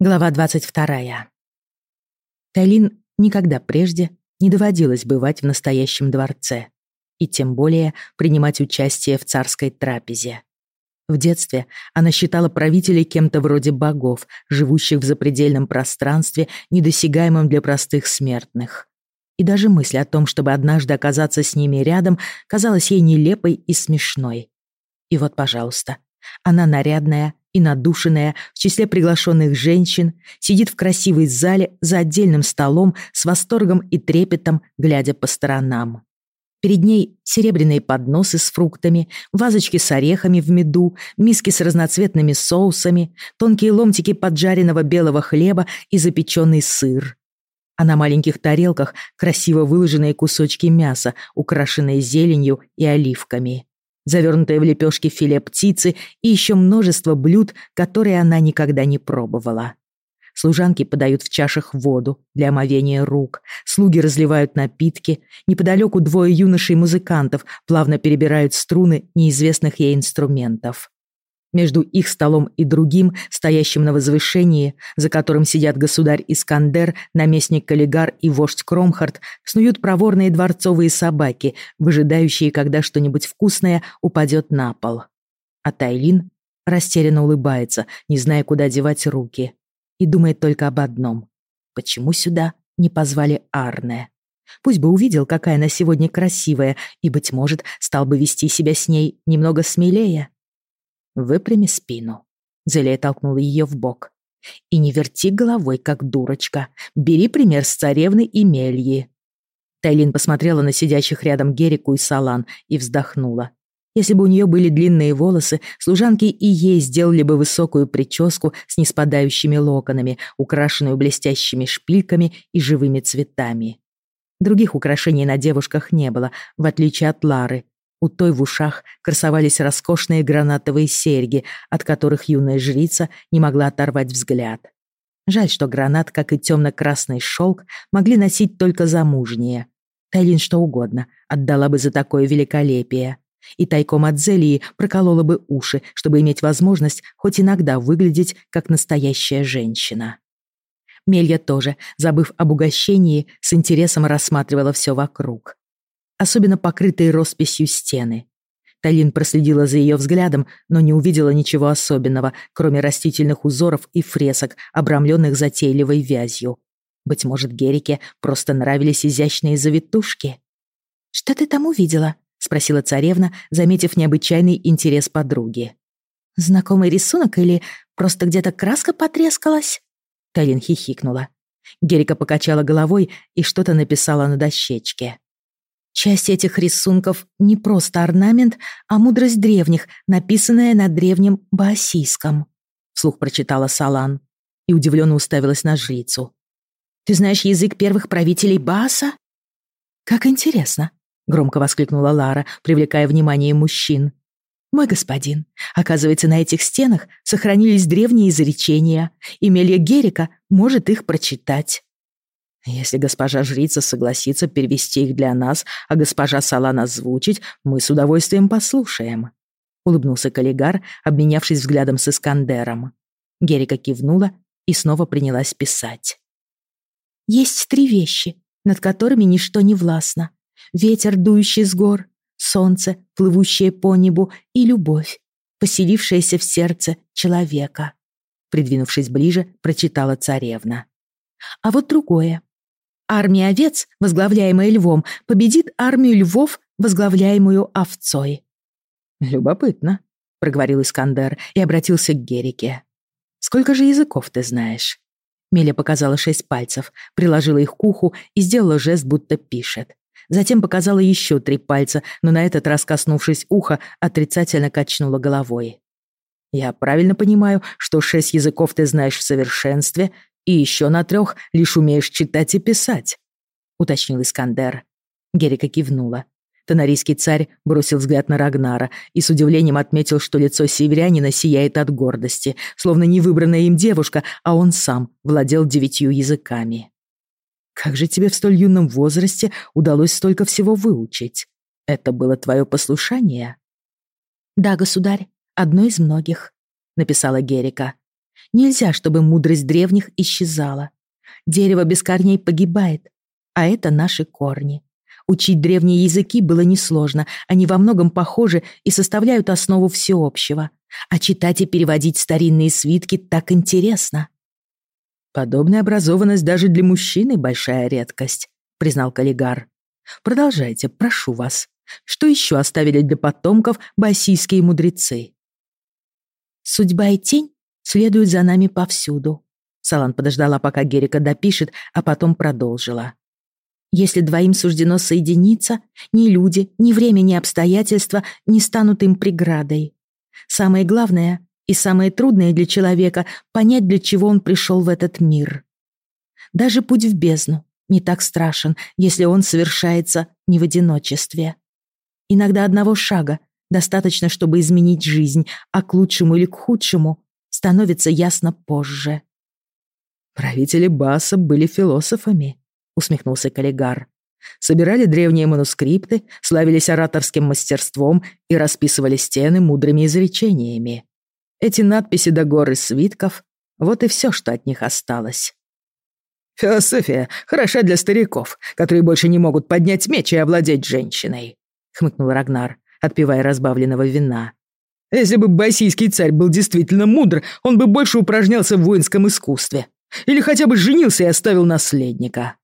Глава 22. Тайлин никогда прежде не доводилось бывать в настоящем дворце, и тем более принимать участие в царской трапезе. В детстве она считала правителей кем-то вроде богов, живущих в запредельном пространстве, недосягаемом для простых смертных. И даже мысль о том, чтобы однажды оказаться с ними рядом, казалась ей нелепой и смешной. И вот, пожалуйста, она нарядная, и надушенная в числе приглашенных женщин сидит в красивой зале за отдельным столом с восторгом и трепетом, глядя по сторонам. Перед ней серебряные подносы с фруктами, вазочки с орехами в меду, миски с разноцветными соусами, тонкие ломтики поджаренного белого хлеба и запеченный сыр. А на маленьких тарелках красиво выложенные кусочки мяса, украшенные зеленью и оливками завернутое в лепешки филе птицы и еще множество блюд, которые она никогда не пробовала. Служанки подают в чашах воду для омовения рук, слуги разливают напитки, неподалеку двое юношей-музыкантов плавно перебирают струны неизвестных ей инструментов. Между их столом и другим, стоящим на возвышении, за которым сидят государь Искандер, наместник Каллигар и вождь Кромхард, снуют проворные дворцовые собаки, выжидающие, когда что-нибудь вкусное упадет на пол. А Тайлин растерянно улыбается, не зная, куда девать руки, и думает только об одном. Почему сюда не позвали Арне? Пусть бы увидел, какая она сегодня красивая, и, быть может, стал бы вести себя с ней немного смелее. Выпрями спину. Зелия толкнула ее в бок. И не верти головой, как дурочка. Бери пример с царевны и Мельи. Тайлин посмотрела на сидящих рядом Герику и Салан и вздохнула. Если бы у нее были длинные волосы, служанки и ей сделали бы высокую прическу с неспадающими локонами, украшенную блестящими шпильками и живыми цветами. Других украшений на девушках не было, в отличие от Лары, у той в ушах красовались роскошные гранатовые серьги, от которых юная жрица не могла оторвать взгляд. Жаль, что гранат, как и темно-красный шелк, могли носить только замужние. Тайлин что угодно отдала бы за такое великолепие. И тайком от Зелии проколола бы уши, чтобы иметь возможность хоть иногда выглядеть как настоящая женщина. Мелья тоже, забыв об угощении, с интересом рассматривала все вокруг особенно покрытые росписью стены. Талин проследила за ее взглядом, но не увидела ничего особенного, кроме растительных узоров и фресок, обрамленных затейливой вязью. Быть может, Герике просто нравились изящные завитушки? «Что ты там увидела?» — спросила царевна, заметив необычайный интерес подруги. «Знакомый рисунок или просто где-то краска потрескалась?» Талин хихикнула. Герика покачала головой и что-то написала на дощечке. Часть этих рисунков не просто орнамент, а мудрость древних, написанная на древнем баосийском. Вслух прочитала Салан и удивленно уставилась на жрицу. «Ты знаешь язык первых правителей Бааса?» «Как интересно!» — громко воскликнула Лара, привлекая внимание мужчин. «Мой господин, оказывается, на этих стенах сохранились древние изречения, и Мелья Герика может их прочитать». Если госпожа жрица согласится перевести их для нас, а госпожа Салан озвучить, мы с удовольствием послушаем», — улыбнулся Каллигар, обменявшись взглядом с Искандером. Герика кивнула и снова принялась писать. «Есть три вещи, над которыми ничто не властно. Ветер, дующий с гор, солнце, плывущее по небу, и любовь, поселившаяся в сердце человека». Придвинувшись ближе, прочитала царевна. А вот другое. Армия овец, возглавляемая львом, победит армию львов, возглавляемую овцой. «Любопытно», — проговорил Искандер и обратился к Герике. «Сколько же языков ты знаешь?» Меля показала шесть пальцев, приложила их к уху и сделала жест, будто пишет. Затем показала еще три пальца, но на этот раз, коснувшись уха, отрицательно качнула головой. «Я правильно понимаю, что шесть языков ты знаешь в совершенстве, и еще на трех лишь умеешь читать и писать», — уточнил Искандер. Герика кивнула. Тонарийский царь бросил взгляд на Рагнара и с удивлением отметил, что лицо северянина сияет от гордости, словно не выбранная им девушка, а он сам владел девятью языками. «Как же тебе в столь юном возрасте удалось столько всего выучить? Это было твое послушание?» «Да, государь, одно из многих», — написала Герика. Нельзя, чтобы мудрость древних исчезала. Дерево без корней погибает, а это наши корни. Учить древние языки было несложно, они во многом похожи и составляют основу всеобщего. А читать и переводить старинные свитки так интересно. Подобная образованность даже для мужчины большая редкость, признал Каллигар. Продолжайте, прошу вас. Что еще оставили для потомков басийские мудрецы? Судьба и тень следуют за нами повсюду. Салан подождала, пока Герика допишет, а потом продолжила. Если двоим суждено соединиться, ни люди, ни время, ни обстоятельства не станут им преградой. Самое главное и самое трудное для человека — понять, для чего он пришел в этот мир. Даже путь в бездну не так страшен, если он совершается не в одиночестве. Иногда одного шага достаточно, чтобы изменить жизнь, а к лучшему или к худшему становится ясно позже. Правители Баса были философами, усмехнулся Каллигар. Собирали древние манускрипты, славились ораторским мастерством и расписывали стены мудрыми изречениями. Эти надписи до горы свитков — вот и все, что от них осталось. «Философия хороша для стариков, которые больше не могут поднять меч и овладеть женщиной», — хмыкнул Рагнар, отпивая разбавленного вина. «Если бы басийский царь был действительно мудр, он бы больше упражнялся в воинском искусстве. Или хотя бы женился и оставил наследника».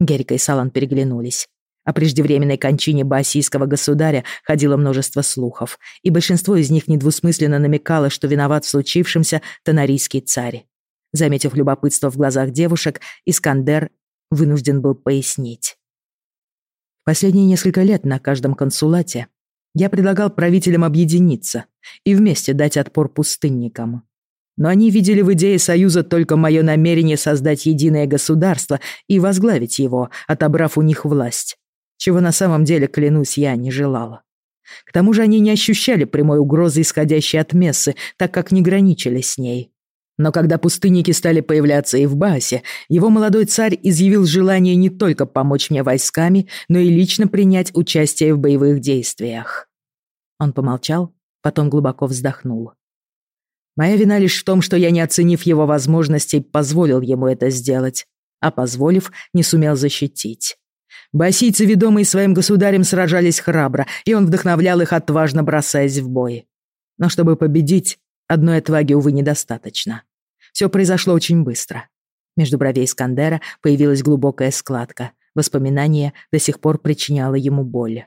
Герика и Салан переглянулись. О преждевременной кончине баасийского государя ходило множество слухов, и большинство из них недвусмысленно намекало, что виноват в случившемся тонарийский царь. Заметив любопытство в глазах девушек, Искандер вынужден был пояснить. Последние несколько лет на каждом консулате я предлагал правителям объединиться и вместе дать отпор пустынникам но они видели в идее Союза только мое намерение создать единое государство и возглавить его, отобрав у них власть, чего на самом деле, клянусь, я не желала. К тому же они не ощущали прямой угрозы, исходящей от Мессы, так как не граничили с ней. Но когда пустынники стали появляться и в Баасе, его молодой царь изъявил желание не только помочь мне войсками, но и лично принять участие в боевых действиях. Он помолчал, потом глубоко вздохнул. Моя вина лишь в том, что я, не оценив его возможностей, позволил ему это сделать, а позволив, не сумел защитить. Басийцы, ведомые своим государем, сражались храбро, и он вдохновлял их, отважно бросаясь в бой. Но чтобы победить, одной отваги, увы, недостаточно. Все произошло очень быстро. Между бровей Искандера появилась глубокая складка. Воспоминание до сих пор причиняло ему боль.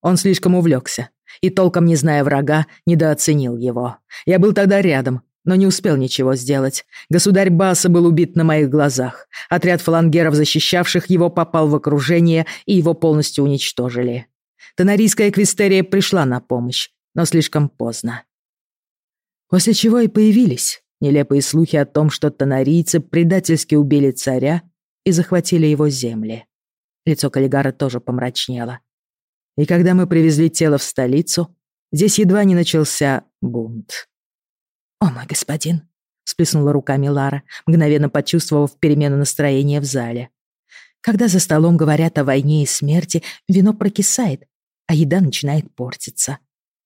Он слишком увлекся, и, толком не зная врага, недооценил его. Я был тогда рядом, но не успел ничего сделать. Государь Баса был убит на моих глазах. Отряд фалангеров, защищавших его, попал в окружение, и его полностью уничтожили. Тонарийская эквистерия пришла на помощь, но слишком поздно. После чего и появились нелепые слухи о том, что тонарийцы предательски убили царя и захватили его земли. Лицо Каллигара тоже помрачнело. И когда мы привезли тело в столицу, здесь едва не начался бунт. «О, мой господин!» — всплеснула руками Лара, мгновенно почувствовав перемену настроения в зале. «Когда за столом говорят о войне и смерти, вино прокисает, а еда начинает портиться.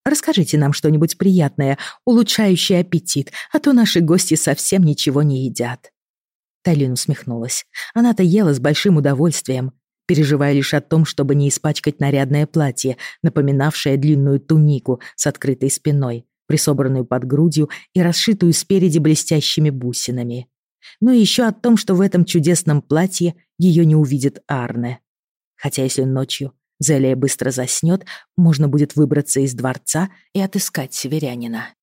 Расскажите нам что-нибудь приятное, улучшающее аппетит, а то наши гости совсем ничего не едят». Тайлин усмехнулась. Она-то ела с большим удовольствием, переживая лишь о том, чтобы не испачкать нарядное платье, напоминавшее длинную тунику с открытой спиной, присобранную под грудью и расшитую спереди блестящими бусинами. И еще о том, что в этом чудесном платье ее не увидит Арне. Хотя если ночью Зелия быстро заснет, можно будет выбраться из дворца и отыскать северянина.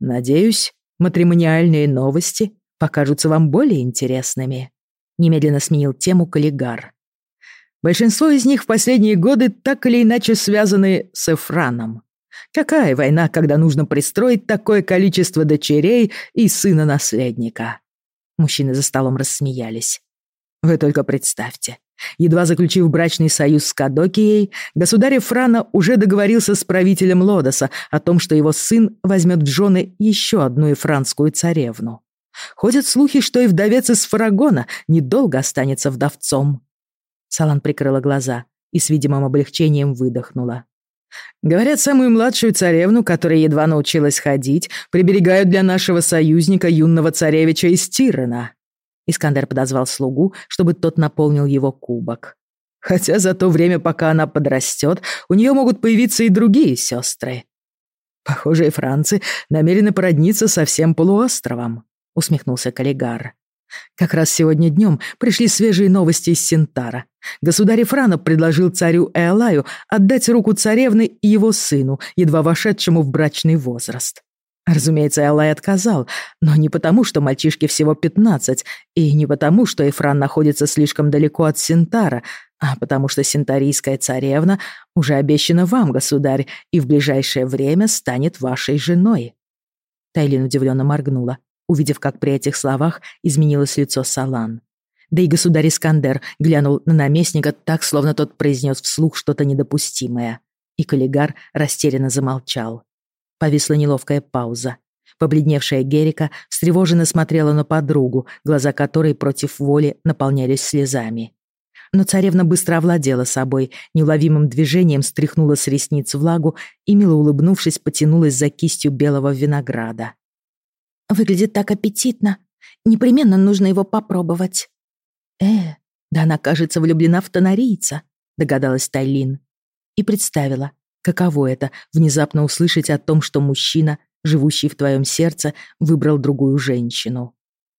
«Надеюсь, матримониальные новости покажутся вам более интересными», немедленно сменил тему Каллигар. Большинство из них в последние годы так или иначе связаны с Эфраном. Какая война, когда нужно пристроить такое количество дочерей и сына-наследника? Мужчины за столом рассмеялись. Вы только представьте. Едва заключив брачный союз с Кадокией, государь Эфрана уже договорился с правителем Лодоса о том, что его сын возьмет в жены еще одну эфранскую царевну. Ходят слухи, что и вдовец из Фарагона недолго останется вдовцом. Салан прикрыла глаза и с видимым облегчением выдохнула. Говорят, самую младшую царевну, которая едва научилась ходить, приберегают для нашего союзника юного царевича из Тирана. Искандер подозвал слугу, чтобы тот наполнил его кубок. Хотя за то время, пока она подрастет, у нее могут появиться и другие сестры. Похоже, и францы намерены породниться со всем полуостровом, усмехнулся Каллигар. Как раз сегодня днем пришли свежие новости из Синтара. Государь Франов предложил царю Эолаю отдать руку царевны и его сыну, едва вошедшему в брачный возраст. Разумеется, Элай отказал, но не потому, что мальчишке всего пятнадцать, и не потому, что Эфран находится слишком далеко от Синтара, а потому что синтарийская царевна уже обещана вам, государь, и в ближайшее время станет вашей женой. Тайлин удивленно моргнула, увидев, как при этих словах изменилось лицо Салан. Да и государь Искандер глянул на наместника так, словно тот произнес вслух что-то недопустимое. И коллегар растерянно замолчал. Повисла неловкая пауза. Побледневшая Герика встревоженно смотрела на подругу, глаза которой против воли наполнялись слезами. Но царевна быстро овладела собой, неуловимым движением стряхнула с ресниц влагу и, мило улыбнувшись, потянулась за кистью белого винограда. «Выглядит так аппетитно. Непременно нужно его попробовать». «Э, да она, кажется, влюблена в тонарийца», — догадалась Тайлин. И представила, каково это — внезапно услышать о том, что мужчина, живущий в твоем сердце, выбрал другую женщину.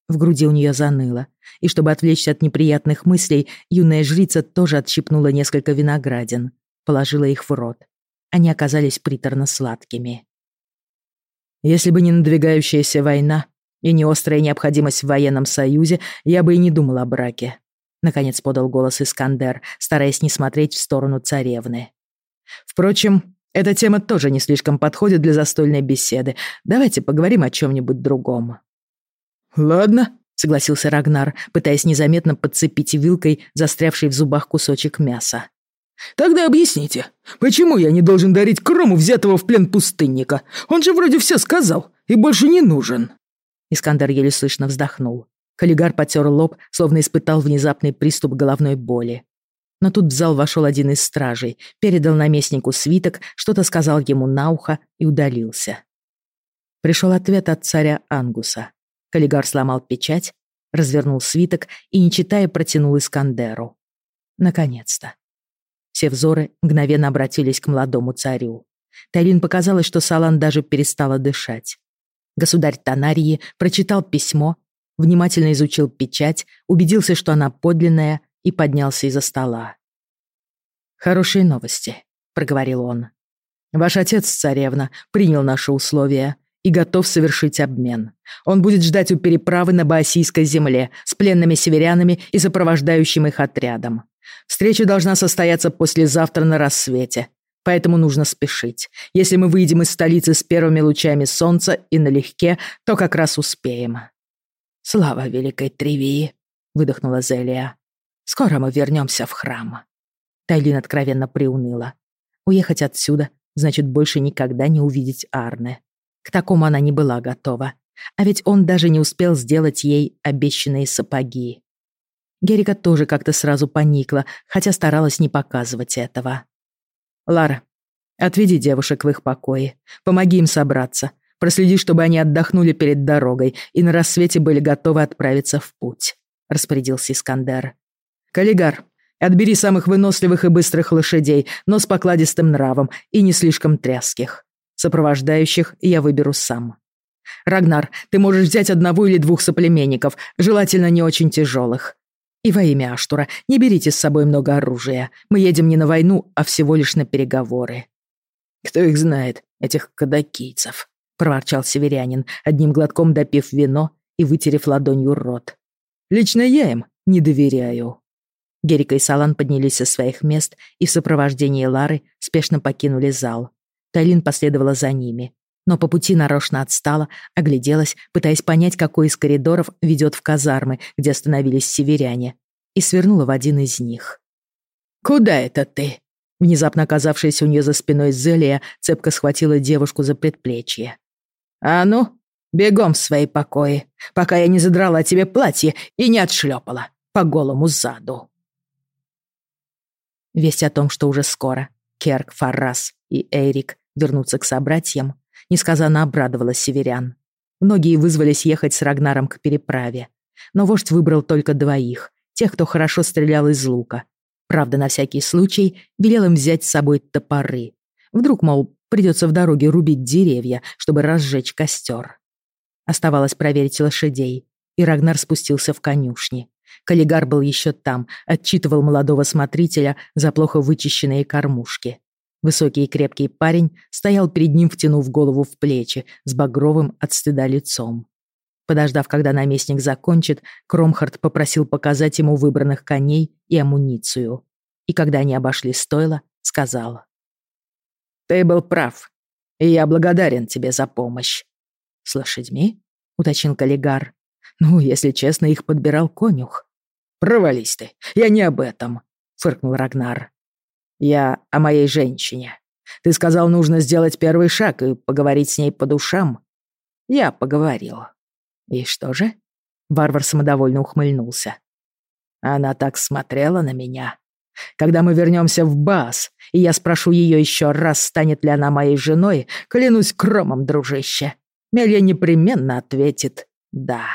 В груди у нее заныло, и чтобы отвлечься от неприятных мыслей, юная жрица тоже отщипнула несколько виноградин, положила их в рот. Они оказались приторно-сладкими. «Если бы не надвигающаяся война, и не острая необходимость в военном союзе, я бы и не думал о браке. Наконец подал голос Искандер, стараясь не смотреть в сторону царевны. Впрочем, эта тема тоже не слишком подходит для застольной беседы. Давайте поговорим о чем-нибудь другом. Ладно, согласился Рагнар, пытаясь незаметно подцепить вилкой застрявший в зубах кусочек мяса. «Тогда объясните, почему я не должен дарить крому взятого в плен пустынника? Он же вроде все сказал и больше не нужен». Искандер еле слышно вздохнул. Каллигар потер лоб, словно испытал внезапный приступ головной боли. Но тут в зал вошел один из стражей, передал наместнику свиток, что-то сказал ему на ухо и удалился. Пришел ответ от царя Ангуса. Каллигар сломал печать, развернул свиток и, не читая, протянул Искандеру. Наконец-то. Все взоры мгновенно обратились к молодому царю. Тайлин показалось, что Салан даже перестала дышать. Государь Танарии прочитал письмо, внимательно изучил печать, убедился, что она подлинная, и поднялся из-за стола. «Хорошие новости», — проговорил он. «Ваш отец, царевна, принял наши условия и готов совершить обмен. Он будет ждать у переправы на Баосийской земле с пленными северянами и сопровождающим их отрядом. Встреча должна состояться послезавтра на рассвете поэтому нужно спешить. Если мы выйдем из столицы с первыми лучами солнца и налегке, то как раз успеем». «Слава великой Тривии!» — выдохнула Зелия. «Скоро мы вернемся в храм». Тайлин откровенно приуныла. Уехать отсюда значит больше никогда не увидеть Арне. К такому она не была готова. А ведь он даже не успел сделать ей обещанные сапоги. Герика тоже как-то сразу поникла, хотя старалась не показывать этого. Лара, отведи девушек в их покое. Помоги им собраться. Проследи, чтобы они отдохнули перед дорогой и на рассвете были готовы отправиться в путь», — распорядился Искандер. «Каллигар, отбери самых выносливых и быстрых лошадей, но с покладистым нравом и не слишком тряских. Сопровождающих я выберу сам. Рагнар, ты можешь взять одного или двух соплеменников, желательно не очень тяжелых. И во имя Аштура, не берите с собой много оружия. Мы едем не на войну, а всего лишь на переговоры». «Кто их знает, этих кадакийцев?» — проворчал северянин, одним глотком допив вино и вытерев ладонью рот. «Лично я им не доверяю». Герика и Салан поднялись со своих мест и в сопровождении Лары спешно покинули зал. Тайлин последовала за ними, но по пути нарочно отстала, огляделась, пытаясь понять, какой из коридоров ведет в казармы, где остановились северяне, и свернула в один из них. «Куда это ты?» Внезапно оказавшаяся у нее за спиной Зелия цепко схватила девушку за предплечье. «А ну, бегом в свои покои, пока я не задрала тебе платье и не отшлепала по голому заду». Весть о том, что уже скоро Керк, Фаррас и Эрик вернутся к собратьям, несказанно обрадовала северян. Многие вызвались ехать с Рагнаром к переправе. Но вождь выбрал только двоих, тех, кто хорошо стрелял из лука. Правда, на всякий случай велел им взять с собой топоры. Вдруг, мол, придется в дороге рубить деревья, чтобы разжечь костер. Оставалось проверить лошадей, и Рагнар спустился в конюшни. Каллигар был еще там, отчитывал молодого смотрителя за плохо вычищенные кормушки. Высокий и крепкий парень стоял перед ним, втянув голову в плечи, с багровым от стыда лицом. Подождав, когда наместник закончит, Кромхард попросил показать ему выбранных коней и амуницию. И когда они обошли стойло, сказал. «Ты был прав, и я благодарен тебе за помощь». «С лошадьми?» — уточнил Каллигар. «Ну, если честно, их подбирал конюх». «Провались ты, я не об этом», — фыркнул Рагнар. Я о моей женщине. Ты сказал, нужно сделать первый шаг и поговорить с ней по душам. Я поговорил. И что же? Варвар самодовольно ухмыльнулся. Она так смотрела на меня. Когда мы вернемся в Бас, и я спрошу ее еще раз, станет ли она моей женой, клянусь кромом, дружище. Мелья непременно ответит «да».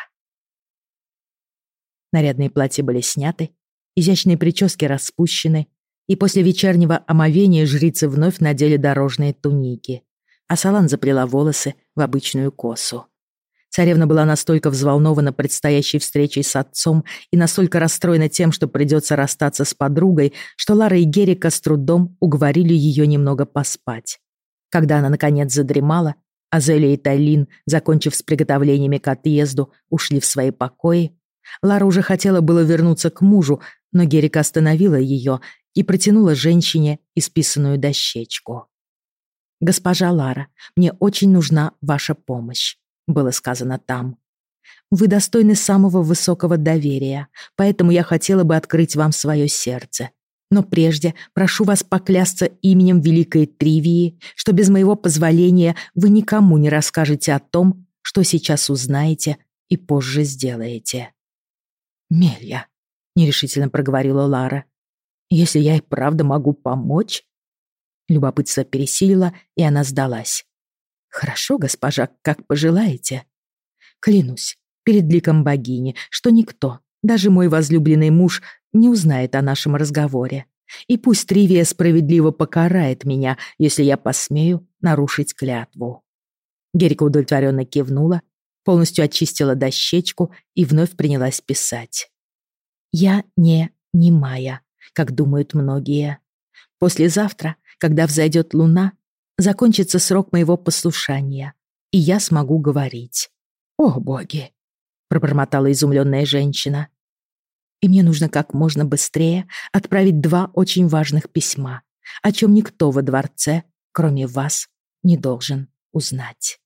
Нарядные платья были сняты, изящные прически распущены, и после вечернего омовения жрицы вновь надели дорожные туники, а Салан заплела волосы в обычную косу. Царевна была настолько взволнована предстоящей встречей с отцом и настолько расстроена тем, что придется расстаться с подругой, что Лара и Герика с трудом уговорили ее немного поспать. Когда она, наконец, задремала, Азелия и Тайлин, закончив с приготовлениями к отъезду, ушли в свои покои, Лара уже хотела было вернуться к мужу, но Герика остановила ее и протянула женщине исписанную дощечку. «Госпожа Лара, мне очень нужна ваша помощь», — было сказано там. «Вы достойны самого высокого доверия, поэтому я хотела бы открыть вам свое сердце. Но прежде прошу вас поклясться именем Великой Тривии, что без моего позволения вы никому не расскажете о том, что сейчас узнаете и позже сделаете». «Мелья», — нерешительно проговорила Лара, если я и правда могу помочь? Любопытство пересилило, и она сдалась. Хорошо, госпожа, как пожелаете. Клянусь, перед ликом богини, что никто, даже мой возлюбленный муж, не узнает о нашем разговоре. И пусть Тривия справедливо покарает меня, если я посмею нарушить клятву. Герика удовлетворенно кивнула, полностью очистила дощечку и вновь принялась писать. «Я не немая как думают многие. Послезавтра, когда взойдет луна, закончится срок моего послушания, и я смогу говорить. «О, боги!» — пробормотала изумленная женщина. «И мне нужно как можно быстрее отправить два очень важных письма, о чем никто во дворце, кроме вас, не должен узнать».